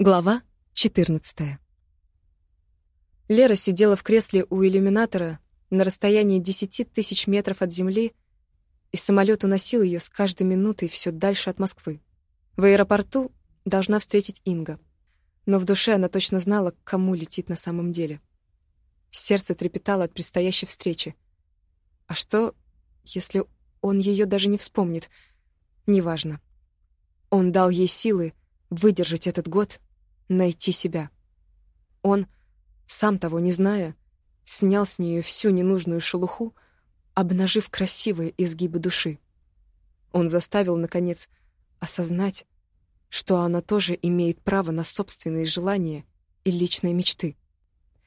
Глава 14. Лера сидела в кресле у иллюминатора на расстоянии 10 тысяч метров от Земли, и самолет уносил ее с каждой минутой все дальше от Москвы. В аэропорту должна встретить Инга, но в душе она точно знала, к кому летит на самом деле. Сердце трепетало от предстоящей встречи. А что, если он ее даже не вспомнит? Неважно. Он дал ей силы выдержать этот год найти себя. Он, сам того не зная, снял с нее всю ненужную шелуху, обнажив красивые изгибы души. Он заставил, наконец, осознать, что она тоже имеет право на собственные желания и личные мечты.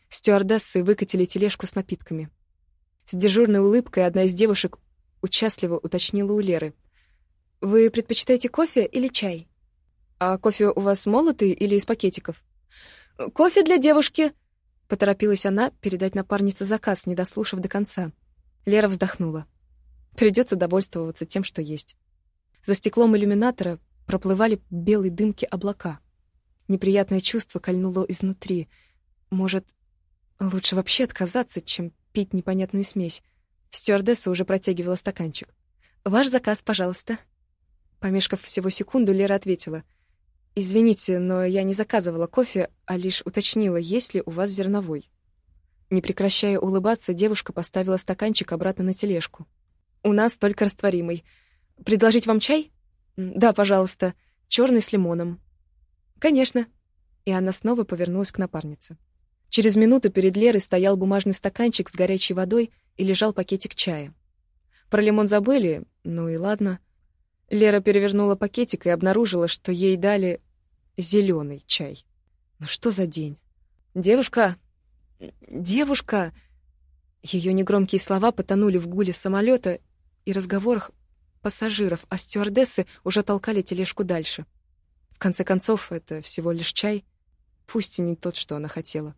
Стюардессы выкатили тележку с напитками. С дежурной улыбкой одна из девушек участливо уточнила у Леры. «Вы предпочитаете кофе или чай?» «А кофе у вас молотый или из пакетиков?» «Кофе для девушки!» — поторопилась она передать напарнице заказ, не дослушав до конца. Лера вздохнула. Придется довольствоваться тем, что есть. За стеклом иллюминатора проплывали белые дымки облака. Неприятное чувство кольнуло изнутри. Может, лучше вообще отказаться, чем пить непонятную смесь. Стюардесса уже протягивала стаканчик. «Ваш заказ, пожалуйста». Помешкав всего секунду, Лера ответила — «Извините, но я не заказывала кофе, а лишь уточнила, есть ли у вас зерновой». Не прекращая улыбаться, девушка поставила стаканчик обратно на тележку. «У нас только растворимый. Предложить вам чай?» «Да, пожалуйста. Черный с лимоном». «Конечно». И она снова повернулась к напарнице. Через минуту перед Лерой стоял бумажный стаканчик с горячей водой и лежал пакетик чая. Про лимон забыли, ну и ладно. Лера перевернула пакетик и обнаружила, что ей дали зеленый чай. Ну что за день? Девушка! Девушка! Ее негромкие слова потонули в гуле самолета и разговорах пассажиров, а стюардессы уже толкали тележку дальше. В конце концов, это всего лишь чай, пусть и не тот, что она хотела.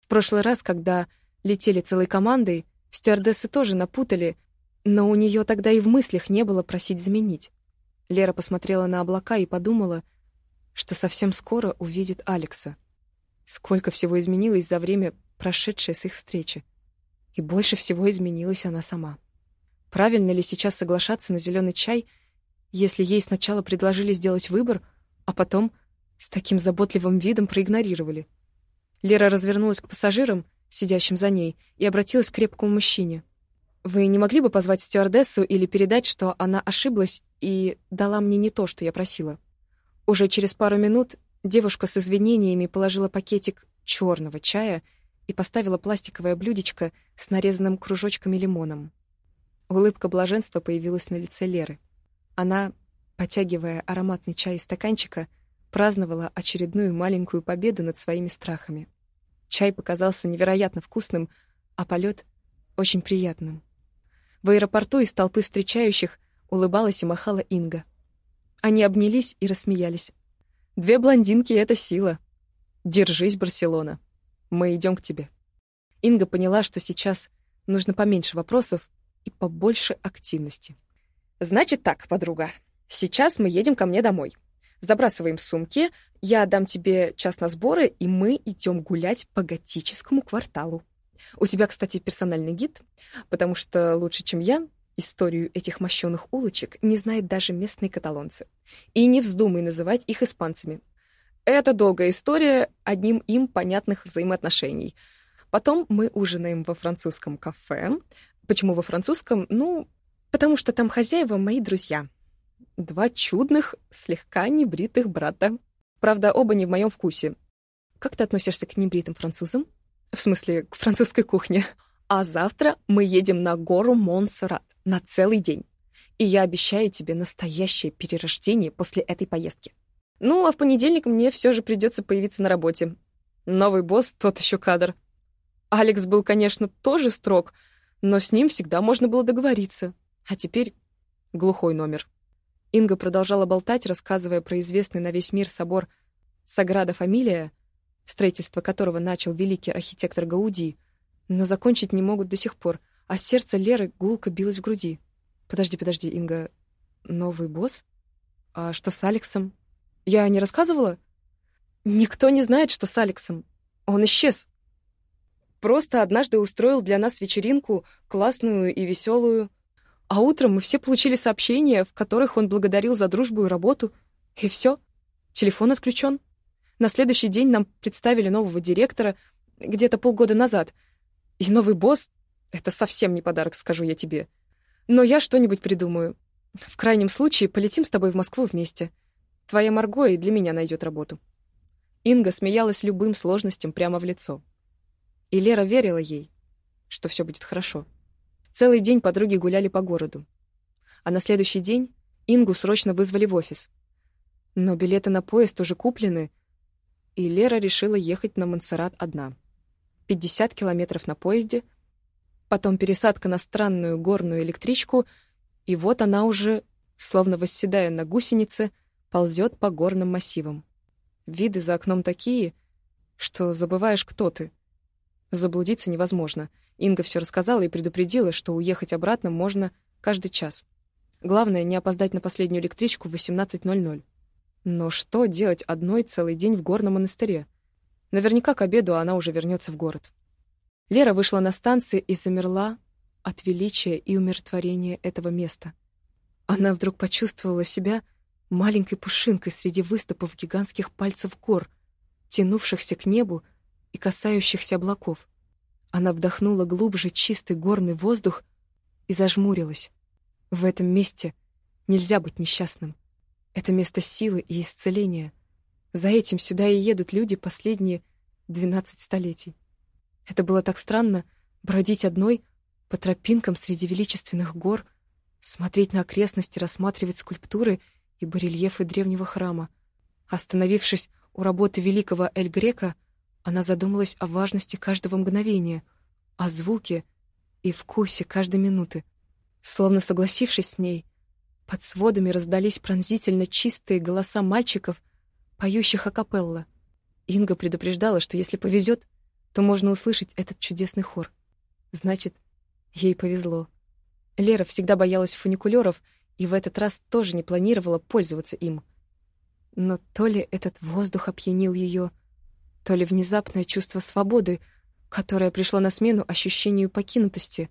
В прошлый раз, когда летели целой командой, стюардессы тоже напутали, но у нее тогда и в мыслях не было просить заменить. Лера посмотрела на облака и подумала, что совсем скоро увидит Алекса. Сколько всего изменилось за время, прошедшее с их встречи. И больше всего изменилась она сама. Правильно ли сейчас соглашаться на зеленый чай, если ей сначала предложили сделать выбор, а потом с таким заботливым видом проигнорировали? Лера развернулась к пассажирам, сидящим за ней, и обратилась к крепкому мужчине. Вы не могли бы позвать стюардессу или передать, что она ошиблась и дала мне не то, что я просила? Уже через пару минут девушка с извинениями положила пакетик черного чая и поставила пластиковое блюдечко с нарезанным кружочками лимоном. Улыбка блаженства появилась на лице Леры. Она, потягивая ароматный чай из стаканчика, праздновала очередную маленькую победу над своими страхами. Чай показался невероятно вкусным, а полет — очень приятным. В аэропорту из толпы встречающих улыбалась и махала Инга. Они обнялись и рассмеялись. «Две блондинки — это сила. Держись, Барселона. Мы идем к тебе». Инга поняла, что сейчас нужно поменьше вопросов и побольше активности. «Значит так, подруга. Сейчас мы едем ко мне домой. Забрасываем сумки, я дам тебе час на сборы, и мы идем гулять по готическому кварталу. У тебя, кстати, персональный гид, потому что лучше, чем я, историю этих мощенных улочек не знают даже местные каталонцы. И не вздумай называть их испанцами. Это долгая история одним им понятных взаимоотношений. Потом мы ужинаем во французском кафе. Почему во французском? Ну, потому что там хозяева мои друзья. Два чудных, слегка небритых брата. Правда, оба не в моем вкусе. Как ты относишься к небритым французам? В смысле, к французской кухне. А завтра мы едем на гору Монсеррат на целый день. И я обещаю тебе настоящее перерождение после этой поездки. Ну, а в понедельник мне все же придется появиться на работе. Новый босс тот еще кадр. Алекс был, конечно, тоже строг, но с ним всегда можно было договориться. А теперь глухой номер. Инга продолжала болтать, рассказывая про известный на весь мир собор Саграда Фамилия, строительство которого начал великий архитектор Гауди, но закончить не могут до сих пор, а сердце Леры гулко билось в груди. «Подожди, подожди, Инга, новый босс? А что с Алексом? Я не рассказывала?» Никто не знает, что с Алексом. Он исчез. Просто однажды устроил для нас вечеринку, классную и веселую. А утром мы все получили сообщения, в которых он благодарил за дружбу и работу. И все. Телефон отключен. На следующий день нам представили нового директора, где-то полгода назад. И новый босс — это совсем не подарок, скажу я тебе. Но я что-нибудь придумаю. В крайнем случае полетим с тобой в Москву вместе. Твоя Марго и для меня найдет работу. Инга смеялась любым сложностям прямо в лицо. И Лера верила ей, что все будет хорошо. Целый день подруги гуляли по городу. А на следующий день Ингу срочно вызвали в офис. Но билеты на поезд уже куплены, и Лера решила ехать на Монсеррат одна. 50 километров на поезде, потом пересадка на странную горную электричку, и вот она уже, словно восседая на гусенице, ползет по горным массивам. Виды за окном такие, что забываешь, кто ты. Заблудиться невозможно. Инга все рассказала и предупредила, что уехать обратно можно каждый час. Главное, не опоздать на последнюю электричку в 18.00. Но что делать одной целый день в горном монастыре? Наверняка к обеду она уже вернется в город. Лера вышла на станции и замерла от величия и умиротворения этого места. Она вдруг почувствовала себя маленькой пушинкой среди выступов гигантских пальцев гор, тянувшихся к небу и касающихся облаков. Она вдохнула глубже чистый горный воздух и зажмурилась. В этом месте нельзя быть несчастным. Это место силы и исцеления. За этим сюда и едут люди последние двенадцать столетий. Это было так странно — бродить одной по тропинкам среди величественных гор, смотреть на окрестности, рассматривать скульптуры — и барельефы древнего храма. Остановившись у работы великого Эль Грека, она задумалась о важности каждого мгновения, о звуке и вкусе каждой минуты. Словно согласившись с ней, под сводами раздались пронзительно чистые голоса мальчиков, поющих акапелла. Инга предупреждала, что если повезет, то можно услышать этот чудесный хор. Значит, ей повезло. Лера всегда боялась фуникулеров и в этот раз тоже не планировала пользоваться им. Но то ли этот воздух опьянил ее, то ли внезапное чувство свободы, которое пришло на смену ощущению покинутости.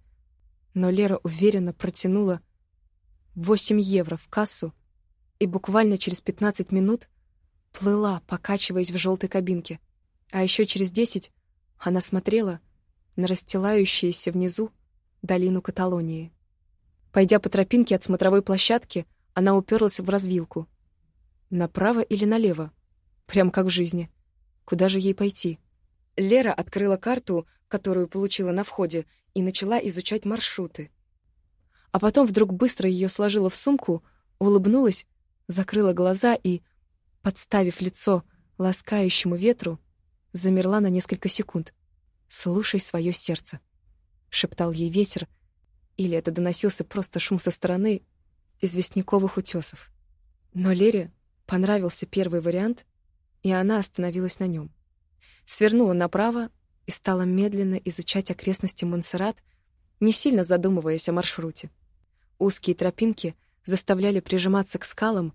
Но Лера уверенно протянула 8 евро в кассу и буквально через 15 минут плыла, покачиваясь в желтой кабинке. А еще через 10 она смотрела на расстилающуюся внизу долину Каталонии. Пойдя по тропинке от смотровой площадки, она уперлась в развилку. Направо или налево? Прям как в жизни. Куда же ей пойти? Лера открыла карту, которую получила на входе, и начала изучать маршруты. А потом вдруг быстро ее сложила в сумку, улыбнулась, закрыла глаза и, подставив лицо ласкающему ветру, замерла на несколько секунд. «Слушай свое сердце», — шептал ей ветер, — или это доносился просто шум со стороны известняковых утесов. Но Лере понравился первый вариант, и она остановилась на нем. Свернула направо и стала медленно изучать окрестности Монсеррат, не сильно задумываясь о маршруте. Узкие тропинки заставляли прижиматься к скалам,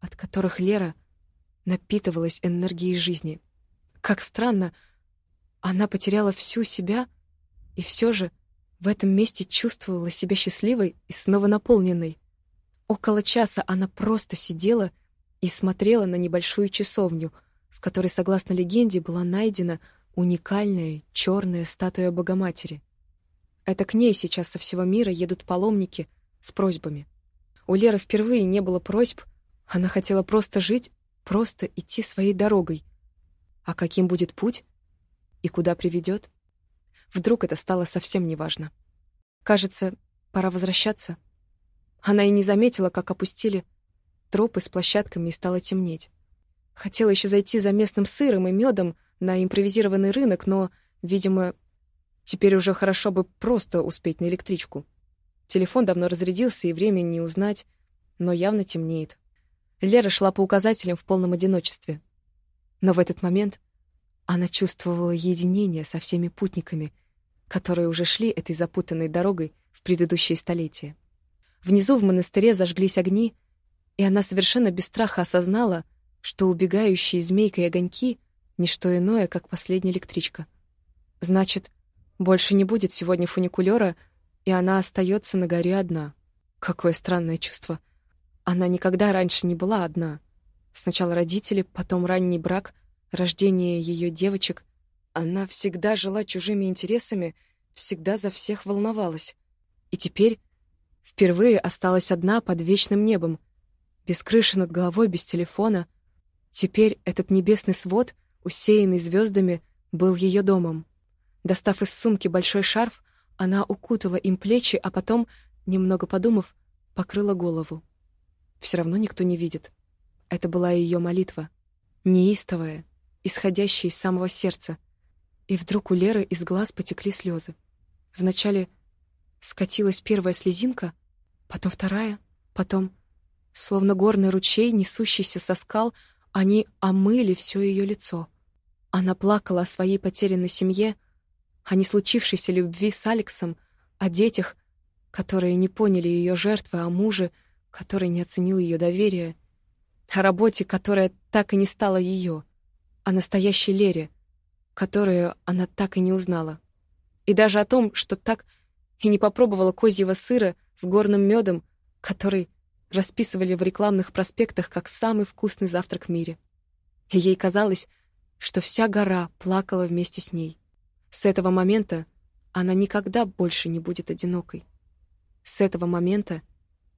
от которых Лера напитывалась энергией жизни. Как странно, она потеряла всю себя и все же в этом месте чувствовала себя счастливой и снова наполненной. Около часа она просто сидела и смотрела на небольшую часовню, в которой, согласно легенде, была найдена уникальная черная статуя Богоматери. Это к ней сейчас со всего мира едут паломники с просьбами. У Леры впервые не было просьб, она хотела просто жить, просто идти своей дорогой. А каким будет путь и куда приведет? Вдруг это стало совсем неважно. Кажется, пора возвращаться. Она и не заметила, как опустили тропы с площадками и стало темнеть. Хотела еще зайти за местным сыром и медом на импровизированный рынок, но, видимо, теперь уже хорошо бы просто успеть на электричку. Телефон давно разрядился, и времени не узнать, но явно темнеет. Лера шла по указателям в полном одиночестве. Но в этот момент она чувствовала единение со всеми путниками, которые уже шли этой запутанной дорогой в предыдущие столетия. Внизу в монастыре зажглись огни, и она совершенно без страха осознала, что убегающие змейкой огоньки не что иное, как последняя электричка. Значит, больше не будет сегодня фуникулера, и она остается на горе одна. Какое странное чувство. Она никогда раньше не была одна. Сначала родители, потом ранний брак, рождение ее девочек. Она всегда жила чужими интересами, всегда за всех волновалась. И теперь впервые осталась одна под вечным небом, без крыши над головой, без телефона. Теперь этот небесный свод, усеянный звездами, был ее домом. Достав из сумки большой шарф, она укутала им плечи, а потом, немного подумав, покрыла голову. Все равно никто не видит. Это была ее молитва, неистовая, исходящая из самого сердца. И вдруг у Леры из глаз потекли слезы. Вначале скатилась первая слезинка, потом вторая, потом, словно горный ручей, несущийся со скал, они омыли все ее лицо. Она плакала о своей потерянной семье, о не случившейся любви с Алексом, о детях, которые не поняли ее жертвы, о муже, который не оценил ее доверие, о работе, которая так и не стала ее, о настоящей Лере, которую она так и не узнала, и даже о том, что так и не попробовала козьего сыра с горным медом, который расписывали в рекламных проспектах как самый вкусный завтрак в мире. И ей казалось, что вся гора плакала вместе с ней. С этого момента она никогда больше не будет одинокой. С этого момента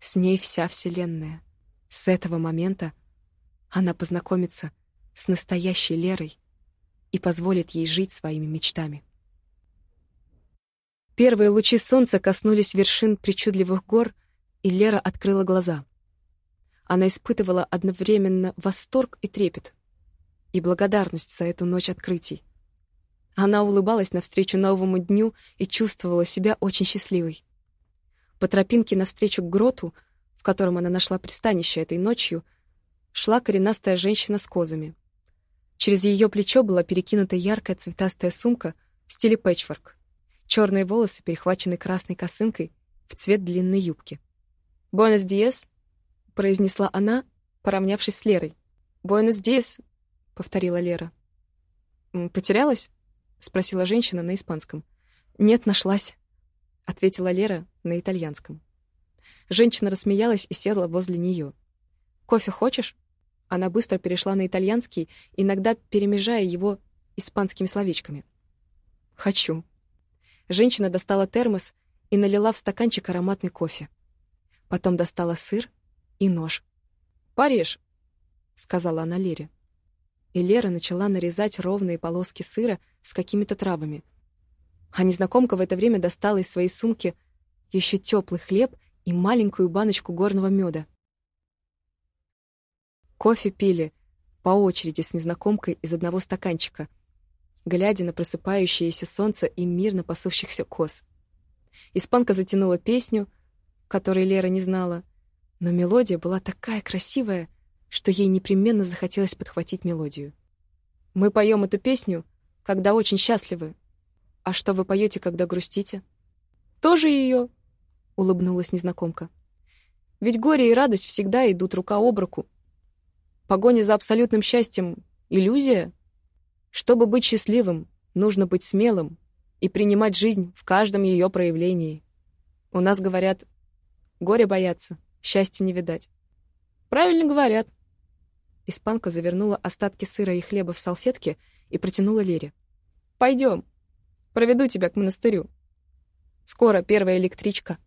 с ней вся Вселенная. С этого момента она познакомится с настоящей Лерой и позволит ей жить своими мечтами. Первые лучи солнца коснулись вершин причудливых гор, и Лера открыла глаза. Она испытывала одновременно восторг и трепет, и благодарность за эту ночь открытий. Она улыбалась навстречу новому дню и чувствовала себя очень счастливой. По тропинке навстречу к гроту, в котором она нашла пристанище этой ночью, шла коренастая женщина с козами. Через ее плечо была перекинута яркая цветастая сумка в стиле пэтчворк. Черные волосы перехвачены красной косынкой в цвет длинной юбки. «Буэнос диес», — произнесла она, поравнявшись с Лерой. «Буэнос диес», — повторила Лера. «Потерялась?» — спросила женщина на испанском. «Нет, нашлась», — ответила Лера на итальянском. Женщина рассмеялась и села возле нее. «Кофе хочешь?» Она быстро перешла на итальянский, иногда перемежая его испанскими словечками. «Хочу». Женщина достала термос и налила в стаканчик ароматный кофе. Потом достала сыр и нож. «Порежь», — сказала она Лере и Лера начала нарезать ровные полоски сыра с какими-то травами. А незнакомка в это время достала из своей сумки еще теплый хлеб и маленькую баночку горного меда. Кофе пили по очереди с незнакомкой из одного стаканчика, глядя на просыпающееся солнце и мирно пасущихся коз. Испанка затянула песню, которой Лера не знала, но мелодия была такая красивая, что ей непременно захотелось подхватить мелодию. «Мы поем эту песню, когда очень счастливы. А что вы поете, когда грустите?» «Тоже ее», — улыбнулась незнакомка. «Ведь горе и радость всегда идут рука об руку. Погоня за абсолютным счастьем — иллюзия. Чтобы быть счастливым, нужно быть смелым и принимать жизнь в каждом ее проявлении. У нас говорят, горе бояться, счастья не видать. Правильно говорят. Испанка завернула остатки сыра и хлеба в салфетки и протянула Лере. «Пойдем. Проведу тебя к монастырю. Скоро первая электричка».